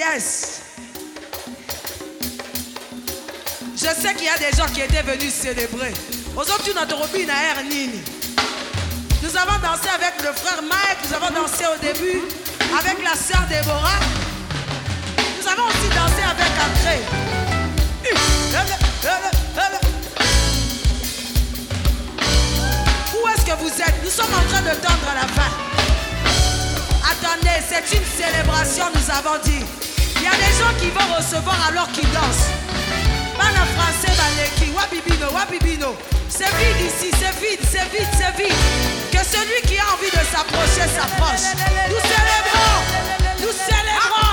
Yes. Je sais qu'il y a des gens qui étaient venus célébrer. Aujourd'hui. Nous avons dansé avec le frère Mike, nous avons dansé au début avec la sœur Déborah. Nous avons aussi dansé avec André. Où est-ce que vous êtes? Nous sommes en train de tendre la fin. Attendez, c'est une célébration, nous avons dit. Il y a des gens qui vont recevoir alors qu'ils dansent. Bana français, baleki, wabibino, wabibino. C'est vide ici, c'est vide, c'est vide, c'est vide. Que celui qui a envie de s'approcher s'approche. Nous célébrons, nous célébrons.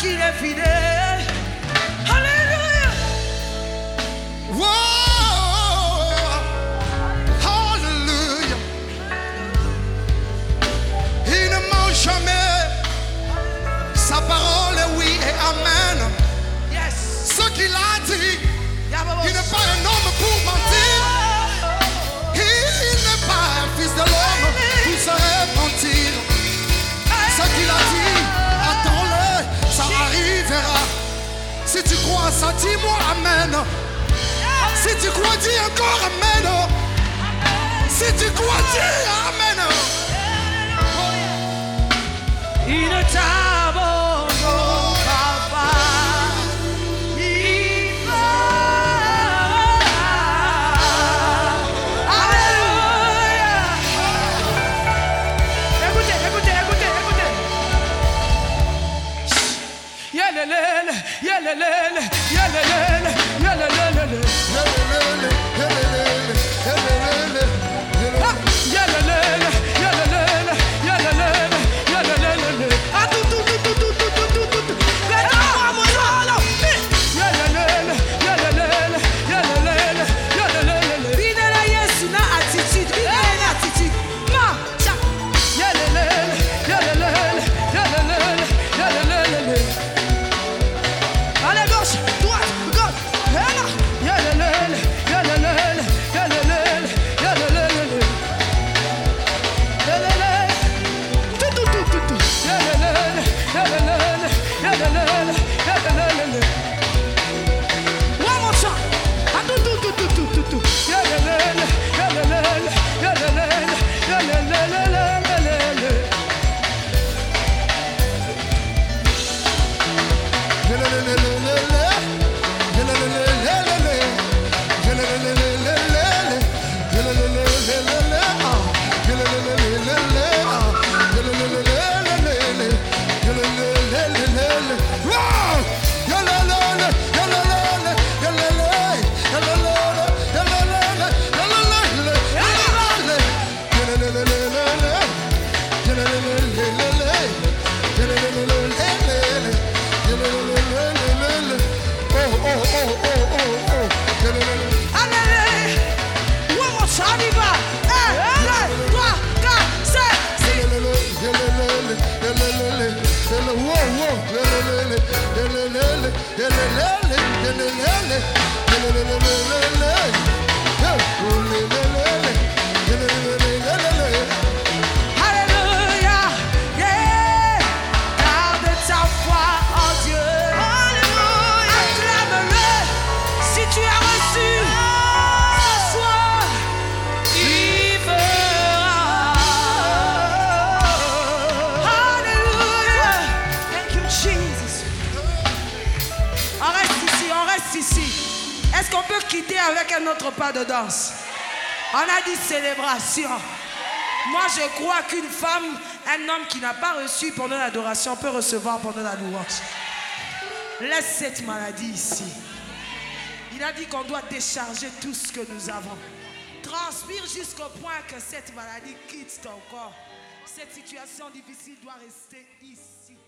aquí de Si tu crois ça, dis-moi Amen. Si tu crois, dis encore Amen. Si tu crois, dis Amen. Ne t'abandonnera There's a autre pas de danse? On a dit célébration. Moi, je crois qu'une femme, un homme qui n'a pas reçu pendant l'adoration peut recevoir pendant la louange. Laisse cette maladie ici. Il a dit qu'on doit décharger tout ce que nous avons. Transpire jusqu'au point que cette maladie quitte ton corps. Cette situation difficile doit rester ici.